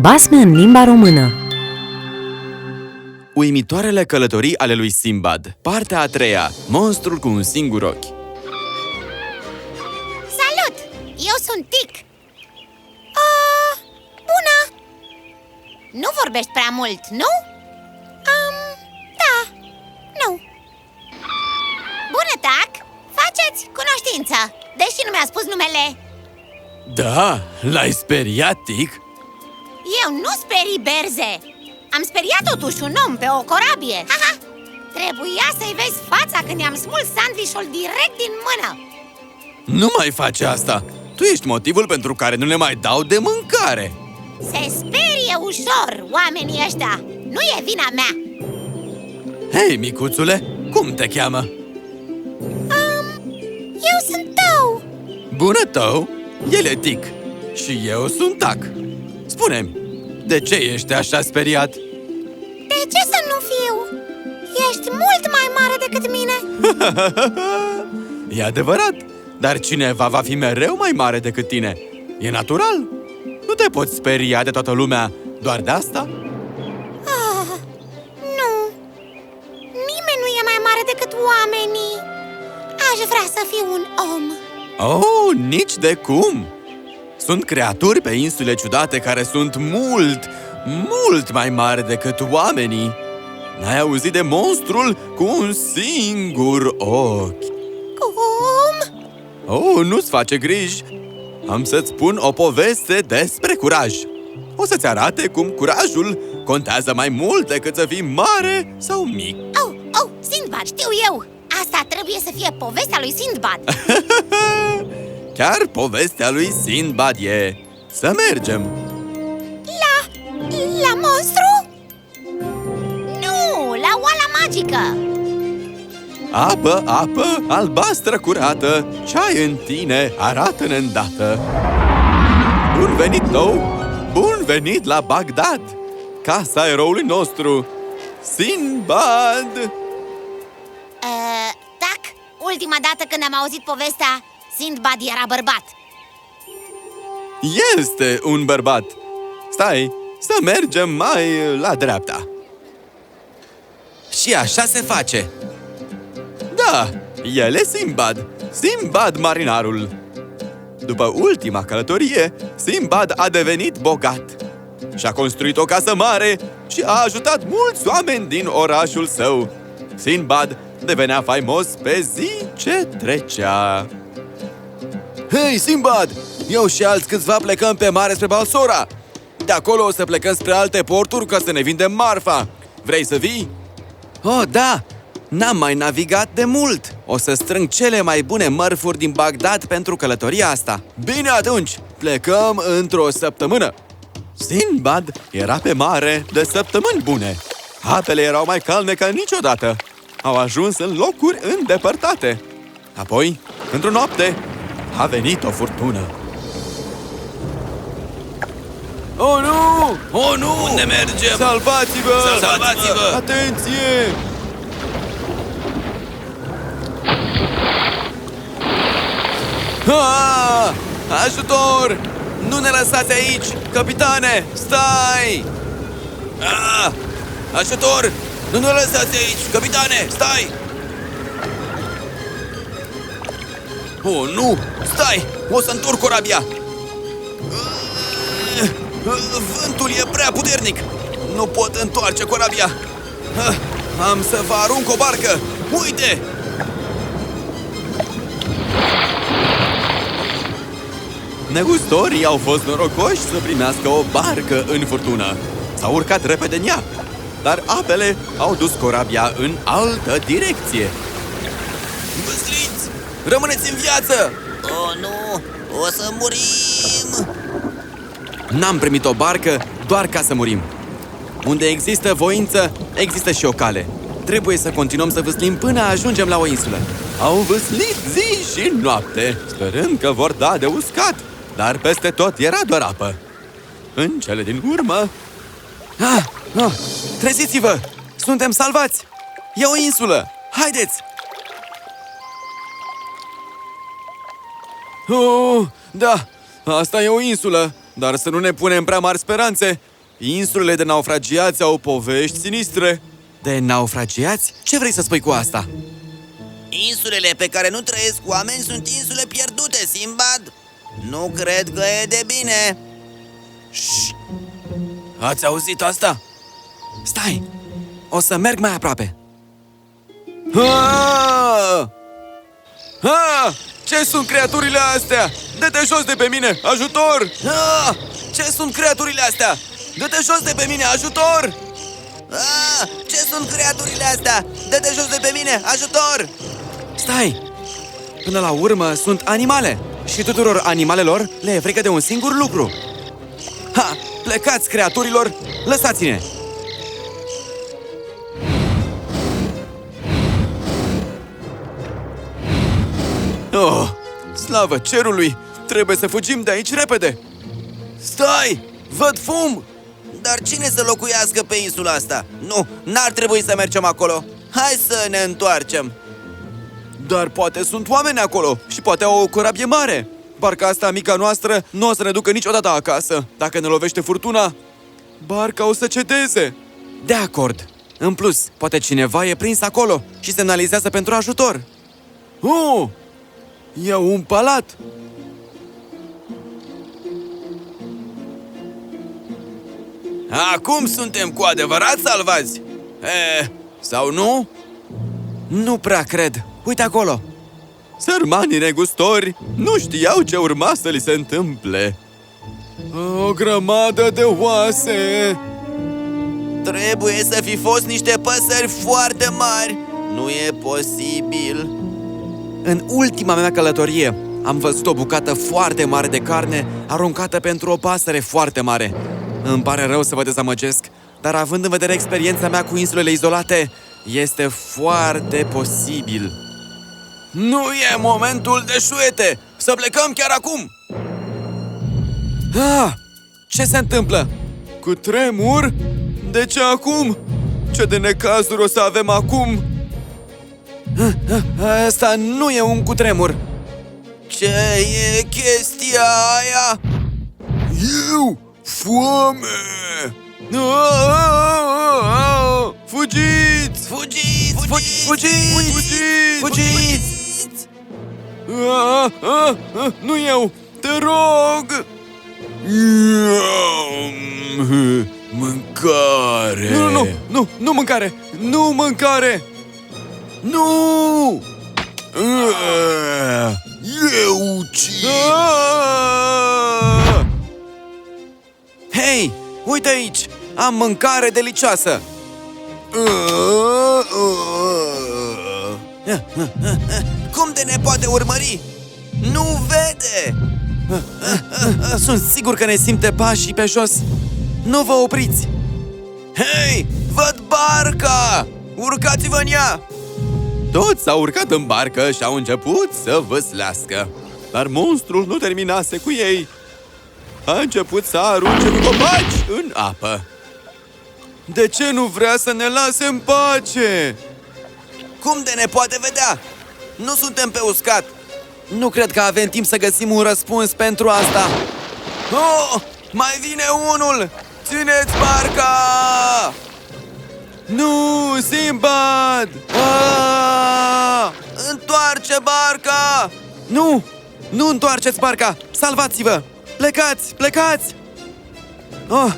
Basme în limba română Uimitoarele călătorii ale lui Simbad Partea a treia Monstrul cu un singur ochi Salut! Eu sunt Tic uh, Bună! Nu vorbești prea mult, nu? Um, da, nu Bună, Tac! Faceți cunoștință Deși nu mi-a spus numele Da, l-ai speriat, Tic? Eu nu sperii berze. Am speriat totuși un om pe o corabie. Haha! Trebuia să-i vezi fața când i-am smuls sandvișul direct din mână. Nu mai face asta! Tu ești motivul pentru care nu le mai dau de mâncare. Se sperie ușor oamenii ăștia. Nu e vina mea. Hei, micuțule, cum te cheamă? Eu sunt tău. Bună tău, el e Tic Și eu sunt Tac. Spune-mi, de ce ești așa speriat? De ce să nu fiu? Ești mult mai mare decât mine E adevărat, dar cineva va fi mereu mai mare decât tine E natural Nu te poți speria de toată lumea doar de asta? ah, Nu Nimeni nu e mai mare decât oamenii Aș vrea să fiu un om Oh, nici de cum! Sunt creaturi pe insule ciudate care sunt mult, mult mai mari decât oamenii. N-ai auzit de monstrul cu un singur ochi? Cum? Oh, nu-ți face griji. Am să-ți spun o poveste despre curaj. O să-ți arate cum curajul contează mai mult decât să fii mare sau mic. Oh, oh, Sindbad, știu eu. Asta trebuie să fie povestea lui Sindbad Chiar povestea lui Sinbad e Să mergem. La... la monstru? Nu, la oala magică. Apă, apă, albastră curată. Ce ai în tine, arată-ne îndată. Bun venit nou, bun venit la Bagdad Casa eroului nostru Sinbad. Uh, Tac, ultima dată când am auzit povestea Sindbad era bărbat. Este un bărbat. Stai, să mergem mai la dreapta. Și așa se face. Da, el e Simbad. Simbad marinarul. După ultima călătorie, Simbad a devenit bogat. Și-a construit o casă mare și a ajutat mulți oameni din orașul său. Sinbad devenea faimos pe zi ce trecea Hei, Simbad! Eu și alți câțiva plecăm pe mare spre Balsora De acolo o să plecăm spre alte porturi ca să ne vindem marfa Vrei să vii? Oh, da! N-am mai navigat de mult O să strâng cele mai bune mărfuri din Bagdad pentru călătoria asta Bine atunci! Plecăm într-o săptămână Sinbad era pe mare de săptămâni bune Apele erau mai calme ca niciodată Au ajuns în locuri îndepărtate Apoi, într-o noapte, a venit o furtună Oh, nu! Oh, nu! Unde mergem? Salvați-vă! Salvați-vă! Atenție! Ah! Ajutor! Nu ne lăsați aici! Capitane, stai! Ah! Ajutor! Nu ne lăsați aici! Capitane, stai! Oh, nu! Stai! O să întorc corabia! Vântul e prea puternic! Nu pot întoarce corabia! Ah, Am să vă arunc o barcă! Uite! Negustorii au fost norocoși să primească o barcă în furtună. S-au urcat repede în ea, dar apele au dus corabia în altă direcție. Văsliți! Rămâneți în viață! Oh, nu! O să murim! N-am primit o barcă doar ca să murim. Unde există voință, există și o cale. Trebuie să continuăm să vâslim până ajungem la o insulă. Au vâslit zi și noapte, sperând că vor da de uscat, dar peste tot era doar apă. În cele din urmă... Ah, ah, treziți-vă! Suntem salvați! E o insulă! Haideți! Oh, da, asta e o insulă. Dar să nu ne punem prea mari speranțe. Insulele de naufragiați au povești sinistre. De naufragiați? Ce vrei să spui cu asta? Insulele pe care nu trăiesc oameni sunt insule pierdute, Simbad. Nu cred că e de bine. Șș! Ați auzit asta? Stai! O să merg mai aproape. Ha! Ha! Ce sunt creaturile astea? Dă-te jos de pe mine! Ajutor! Ah, ce sunt creaturile astea? Dă-te jos de pe mine, ajutor! Ah, ce sunt creaturile astea? Dă-te jos de pe mine, ajutor! Stai! Până la urmă sunt animale și tuturor animalelor le e frică de un singur lucru. Ha! Plecați, creaturilor! Lăsați-ne! Slavă cerului! Trebuie să fugim de aici repede! Stai! Văd fum! Dar cine să locuiască pe insula asta? Nu, n-ar trebui să mergem acolo. Hai să ne întoarcem. Dar poate sunt oameni acolo și poate au o corabie mare. Barca asta mica noastră nu o să ne ducă niciodată acasă. Dacă ne lovește furtuna, barca o să cedeze. De acord. În plus, poate cineva e prins acolo și semnalizează pentru ajutor. Oh! E un palat! Acum suntem cu adevărat salvați? E, sau nu? Nu prea cred. Uite acolo. Sărmanii negustori nu știau ce urma să li se întâmple. O grămadă de oase! Trebuie să fi fost niște păsări foarte mari. Nu e posibil. În ultima mea călătorie am văzut o bucată foarte mare de carne aruncată pentru o pasăre foarte mare. Îmi pare rău să vă dezamăgesc, dar având în vedere experiența mea cu insulele izolate, este foarte posibil. Nu e momentul de șuete! Să plecăm chiar acum! Ah! Ce se întâmplă? Cu tremur? De ce acum? Ce de necazuri o să avem acum? Ah, Asta nu e un cutremur. Ce e chestia aia? Eu? Foame! Ah, Fugiți! Fugiți! Fugiți! Fugiți! Fugiți! Fugiți! Ah, ah, ah, Nu eu! Te rog! Mâncare! Nu, nu, nu, nu mâncare! Nu mâncare! Nu! Eu ucid! Ah! Hei, uite aici! Am mâncare delicioasă! Cum de ne poate urmări? Nu vede! Sunt sigur că ne simte pașii pe jos. Nu vă opriți! Hei, văd barca! Urcați-vă în ea! Toți s-au urcat în barcă și au început să văslească. Dar monstrul nu terminase cu ei. A început să arunce cu copaci în apă. De ce nu vrea să ne lase în pace? Cum de ne poate vedea? Nu suntem pe uscat! Nu cred că avem timp să găsim un răspuns pentru asta. Oh, mai vine unul! Țineți barca! Nu, Simbad! Ah! Întoarce barca! Nu! Nu întoarceți barca! Salvați-vă! Plecați! Plecați! Oh!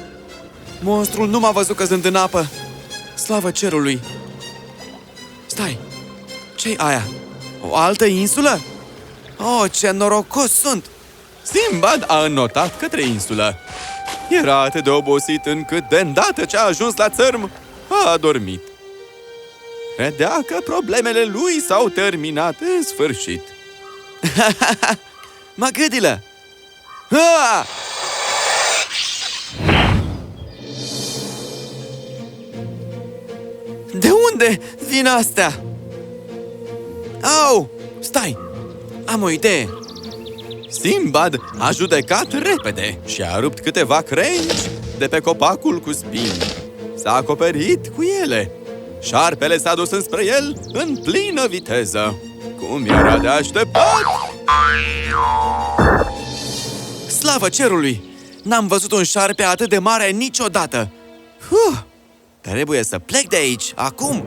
Monstrul nu m-a văzut căzând în apă. Slavă cerului! Stai! ce aia? O altă insulă? Oh, ce norocos sunt! Simbad a înnotat către insulă. Era atât de obosit încât, de îndată ce a ajuns la țărm, a adormit. Credea că problemele lui s-au terminat în sfârșit. mă gâdilă! Ha! De unde vin astea? Au! Stai! Am o idee! Simbad a judecat repede și a rupt câteva crengi de pe copacul cu spini. S-a acoperit cu ele. Șarpele s-a dus înspre el în plină viteză. Cum era de așteptat? Slavă cerului! N-am văzut un șarpe atât de mare niciodată! Huh! Trebuie să plec de aici, acum!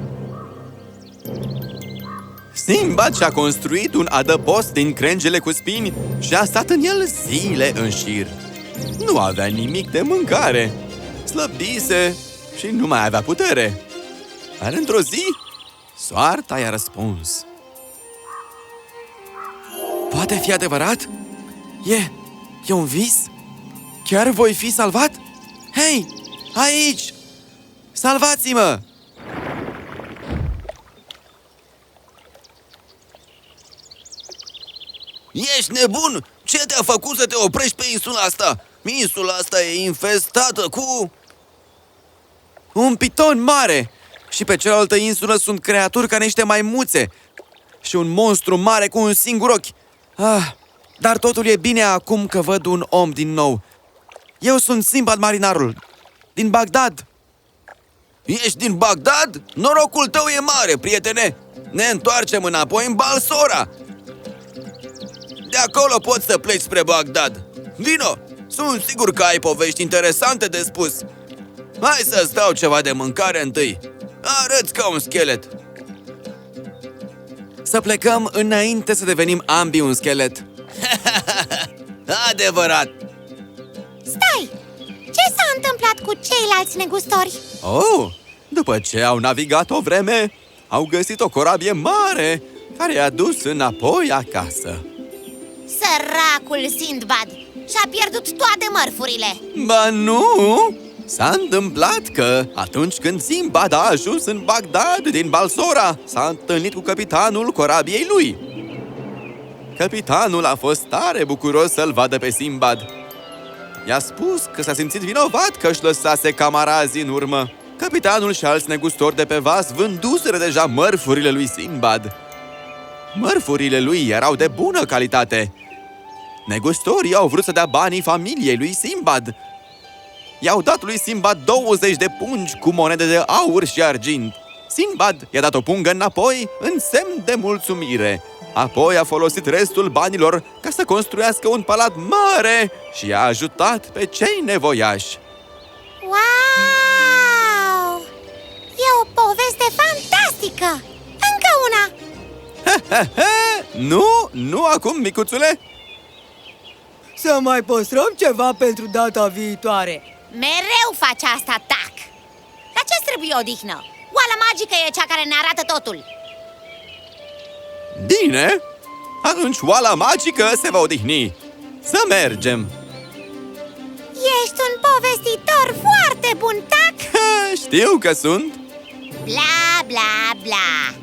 Simbad și-a construit un adăpost din crengele cu spini și a stat în el zile în șir. Nu avea nimic de mâncare, slăbise și nu mai avea putere. Dar într-o zi, soarta i-a răspuns. Poate fi adevărat? E, e un vis? Chiar voi fi salvat? Hei, aici! Salvați-mă! Ești nebun? Ce te-a făcut să te oprești pe insula asta? Insula asta e infestată cu... Un piton mare! Și pe cealaltă insulă sunt creaturi ca niște maimuțe și un monstru mare cu un singur ochi. Ah, dar totul e bine acum că văd un om din nou. Eu sunt Simbad Marinarul, din Bagdad. Ești din Bagdad? Norocul tău e mare, prietene! Ne întoarcem înapoi în Balsora! De acolo poți să pleci spre Bagdad. Vino! Sunt sigur că ai povești interesante de spus. Hai să-ți dau ceva de mâncare întâi. Arăți ca un schelet. Să plecăm înainte să devenim ambii un schelet. Adevărat! Stai! Ce s-a întâmplat cu ceilalți negustori? Oh, după ce au navigat o vreme, au găsit o corabie mare care i-a dus înapoi acasă. Săracul Sindbad și-a pierdut toate mărfurile Ba nu! S-a întâmplat că atunci când Simbad a ajuns în Bagdad din Balsora, s-a întâlnit cu capitanul corabiei lui. Capitanul a fost tare bucuros să-l vadă pe Simbad. I-a spus că s-a simțit vinovat că își lăsase camarazii în urmă. Capitanul și alți negustori de pe vas vânduseră deja mărfurile lui Simbad. Mărfurile lui erau de bună calitate. Negustorii au vrut să dea banii familiei lui Simbad. I-au dat lui Simbad 20 de pungi cu monede de aur și argint. Simbad i-a dat o pungă înapoi în semn de mulțumire. Apoi a folosit restul banilor ca să construiască un palat mare și a ajutat pe cei nevoiași. Wow! E o poveste fantastică! Încă una! Nu, nu acum, micuțule! Să mai păstrăm ceva pentru data viitoare Mereu faci asta, tac! Dar ce trebuie odihnă? Oala magică e cea care ne arată totul Bine, atunci oala magică se va odihni. Să mergem! Ești un povestitor foarte bun, tac! Ha, știu că sunt! Bla, bla, bla